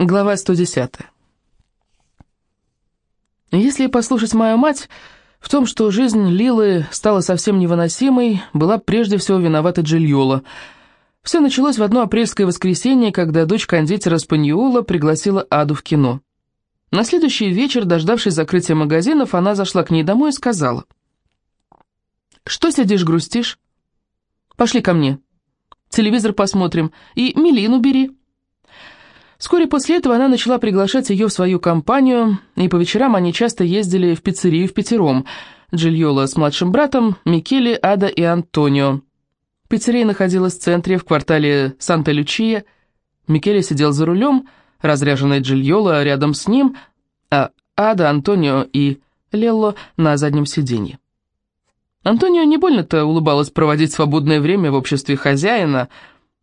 Глава 110. Если послушать мою мать, в том, что жизнь Лилы стала совсем невыносимой, была прежде всего виновата Джильола. Все началось в одно апрельское воскресенье, когда дочь кондитера Спаньола пригласила Аду в кино. На следующий вечер, дождавшись закрытия магазинов, она зашла к ней домой и сказала. «Что сидишь, грустишь? Пошли ко мне. Телевизор посмотрим. И Милину бери». Вскоре после этого она начала приглашать ее в свою компанию, и по вечерам они часто ездили в пиццерию в пятером. Джильола с младшим братом, Микеле, Ада и Антонио. Пиццерия находилась в центре, в квартале Санта-Лючия. Микеле сидел за рулем, разряженная Джильола рядом с ним, а Ада, Антонио и Лелло на заднем сиденье. Антонио не больно-то улыбалась проводить свободное время в обществе хозяина,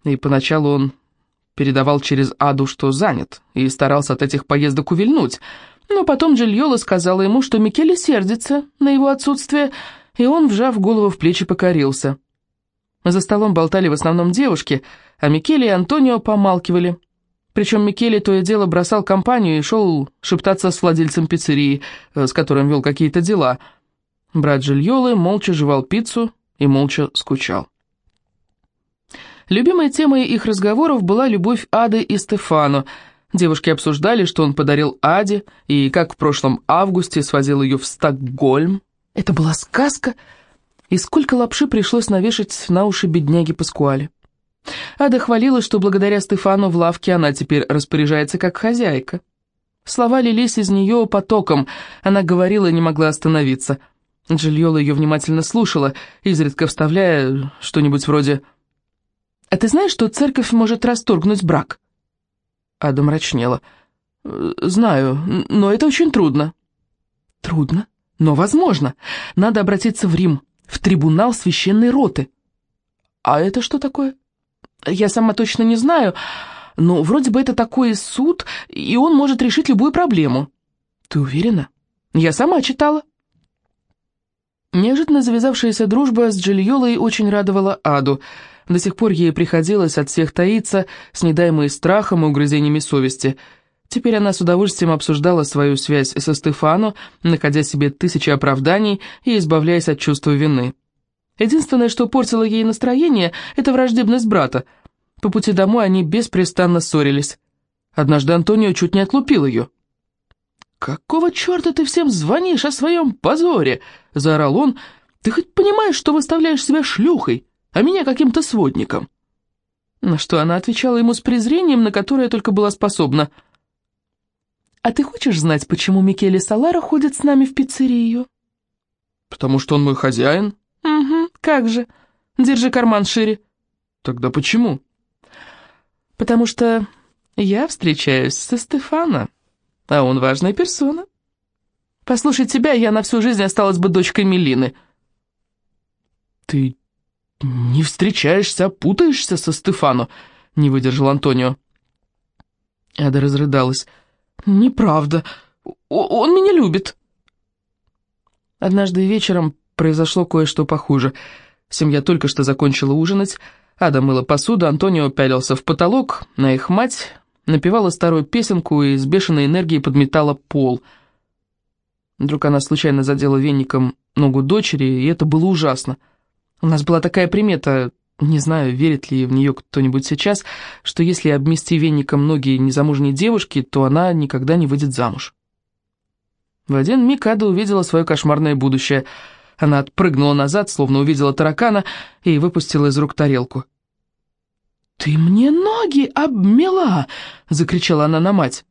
и поначалу он передавал через Аду, что занят, и старался от этих поездок увильнуть. Но потом Джильола сказала ему, что Микеле сердится на его отсутствие, и он, вжав голову в плечи, покорился. За столом болтали в основном девушки, а Микеле и Антонио помалкивали. Причем Микеле то и дело бросал компанию и шел шептаться с владельцем пиццерии, э, с которым вел какие-то дела. Брат Жильолы молча жевал пиццу и молча скучал. Любимой темой их разговоров была любовь Ады и Стефану. Девушки обсуждали, что он подарил Аде, и как в прошлом августе свозил ее в Стокгольм. Это была сказка, и сколько лапши пришлось навешать на уши бедняги Паскуале. Ада хвалила, что благодаря Стефану в лавке она теперь распоряжается как хозяйка. Слова лились из нее потоком, она говорила и не могла остановиться. Джильола ее внимательно слушала, изредка вставляя что-нибудь вроде «А ты знаешь, что церковь может расторгнуть брак?» Ада мрачнела. «Знаю, но это очень трудно». «Трудно, но возможно. Надо обратиться в Рим, в трибунал священной роты». «А это что такое?» «Я сама точно не знаю, но вроде бы это такой суд, и он может решить любую проблему». «Ты уверена?» «Я сама читала». Неожиданно завязавшаяся дружба с Джильолой очень радовала Аду – до сих пор ей приходилось от всех таиться, снедаемой страхом и угрызениями совести. Теперь она с удовольствием обсуждала свою связь со Стефану, находя себе тысячи оправданий и избавляясь от чувства вины. Единственное, что портило ей настроение, это враждебность брата. По пути домой они беспрестанно ссорились. Однажды Антонио чуть не отлупил ее. «Какого черта ты всем звонишь о своем позоре?» – заорал он. «Ты хоть понимаешь, что выставляешь себя шлюхой? А меня каким-то сводником». На что она отвечала ему с презрением, на которое только была способна. «А ты хочешь знать, почему Микеле Салара ходит с нами в пиццерию?» «Потому что он мой хозяин». «Угу, как же. Держи карман шире». «Тогда почему?» «Потому что я встречаюсь со Стефана, а он важная персона. Послушай тебя, я на всю жизнь осталась бы дочкой Мелины». «Ты «Не встречаешься, а путаешься со Стефано», — не выдержал Антонио. Ада разрыдалась. «Неправда. Он меня любит». Однажды вечером произошло кое-что похуже. Семья только что закончила ужинать. Ада мыла посуду, Антонио пялился в потолок, на их мать напевала старую песенку и с бешеной энергией подметала пол. Вдруг она случайно задела веником ногу дочери, и это было ужасно. У нас была такая примета, не знаю, верит ли в нее кто-нибудь сейчас, что если обмести веником многие незамужней девушки, то она никогда не выйдет замуж. В один миг Ада увидела свое кошмарное будущее. Она отпрыгнула назад, словно увидела таракана, и выпустила из рук тарелку. «Ты мне ноги обмела!» — закричала она на мать.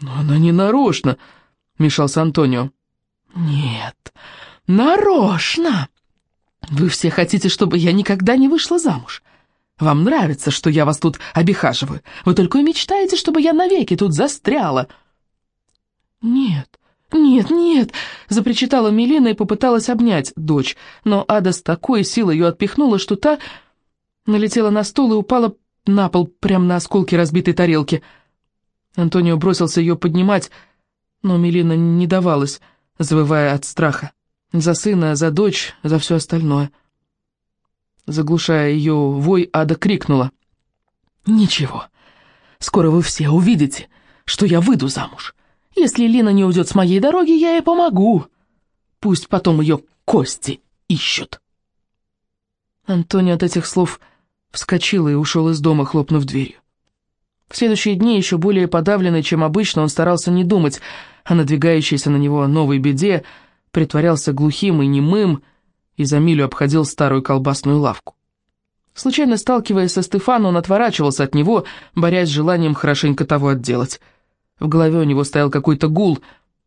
«Но она не нарочно!» — мешался Антонио. «Нет, нарочно!» Вы все хотите, чтобы я никогда не вышла замуж. Вам нравится, что я вас тут обихаживаю. Вы только и мечтаете, чтобы я навеки тут застряла. Нет, нет, нет, запричитала Милена и попыталась обнять дочь, но Ада с такой силой ее отпихнула, что та налетела на стол и упала на пол, прямо на осколки разбитой тарелки. Антонио бросился ее поднимать, но Милена не давалась, завывая от страха. За сына, за дочь, за все остальное. Заглушая ее вой, Ада крикнула. «Ничего, Скоро вы все увидите, что я выйду замуж. Если Лина не уйдет с моей дороги, я ей помогу. Пусть потом ее кости ищут». Антонио от этих слов вскочил и ушел из дома, хлопнув дверью. В следующие дни, еще более подавленный, чем обычно, он старался не думать о надвигающейся на него новой беде, притворялся глухим и немым, и за милю обходил старую колбасную лавку. Случайно сталкиваясь со Стефаном, он отворачивался от него, борясь с желанием хорошенько того отделать. В голове у него стоял какой-то гул,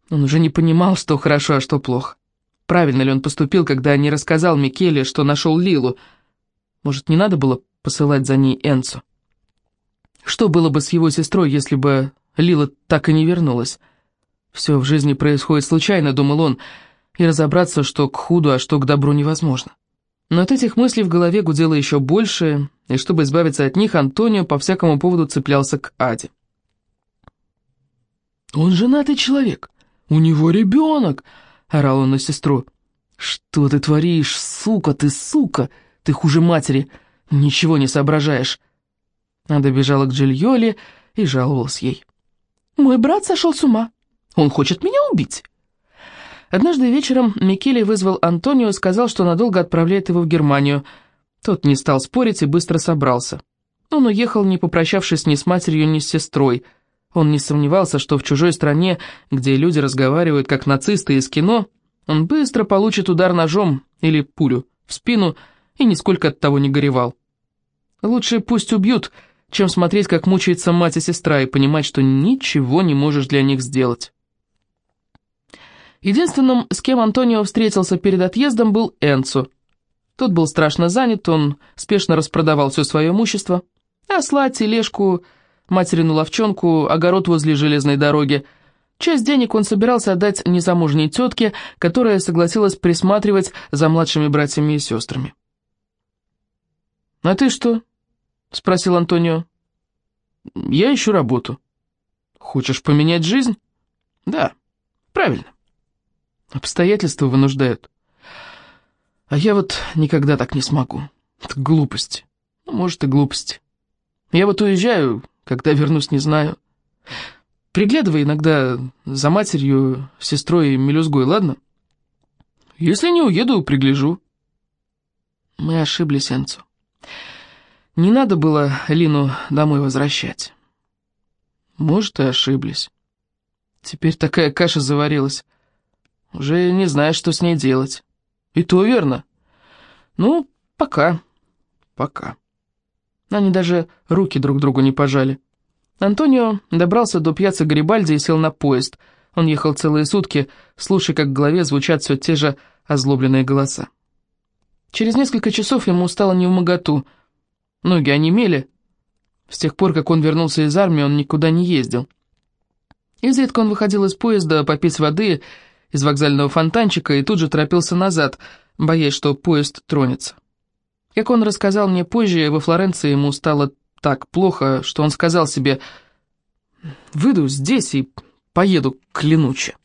он уже не понимал, что хорошо, а что плохо. Правильно ли он поступил, когда не рассказал Микеле, что нашел Лилу? Может, не надо было посылать за ней Энцу? Что было бы с его сестрой, если бы Лила так и не вернулась? Все в жизни происходит случайно, думал он, и разобраться, что к худу, а что к добру невозможно. Но от этих мыслей в голове гудело еще больше, и чтобы избавиться от них, Антонио по всякому поводу цеплялся к Аде. «Он женатый человек, у него ребенок!» — орал он на сестру. «Что ты творишь, сука ты, сука? Ты хуже матери, ничего не соображаешь!» Ада бежала к Джильоле и жаловалась ей. «Мой брат сошел с ума, он хочет меня убить!» Однажды вечером Микеле вызвал Антонио и сказал, что надолго отправляет его в Германию. Тот не стал спорить и быстро собрался. Он уехал, не попрощавшись ни с матерью, ни с сестрой. Он не сомневался, что в чужой стране, где люди разговаривают как нацисты из кино, он быстро получит удар ножом или пулю в спину и нисколько от того не горевал. Лучше пусть убьют, чем смотреть, как мучается мать и сестра, и понимать, что ничего не можешь для них сделать. Единственным, с кем Антонио встретился перед отъездом, был Энцо. Тот был страшно занят, он спешно распродавал все свое имущество. Осла, тележку, материну ловчонку, огород возле железной дороги. Часть денег он собирался отдать незамужней тетке, которая согласилась присматривать за младшими братьями и сестрами. «А ты что?» — спросил Антонио. «Я ищу работу». «Хочешь поменять жизнь?» «Да, правильно». Обстоятельства вынуждают. А я вот никогда так не смогу. Это глупость. Ну, может, и глупость. Я вот уезжаю, когда вернусь, не знаю. Приглядывай иногда за матерью, сестрой и мелюзгой, ладно? Если не уеду, пригляжу. Мы ошиблись, Энцо. Не надо было Лину домой возвращать. Может, и ошиблись. Теперь такая каша заварилась. Уже не знаешь, что с ней делать. И то верно. Ну, пока. Пока. Они даже руки друг другу не пожали. Антонио добрался до пьяца Гарибальди и сел на поезд. Он ехал целые сутки, слушая, как в голове звучат все те же озлобленные голоса. Через несколько часов ему стало невмоготу. Ноги онемели. С тех пор, как он вернулся из армии, он никуда не ездил. Изредка он выходил из поезда попить воды из вокзального фонтанчика и тут же торопился назад, боясь, что поезд тронется. Как он рассказал мне позже, во Флоренции ему стало так плохо, что он сказал себе «Выйду здесь и поеду к Ленуче».